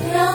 Yeah.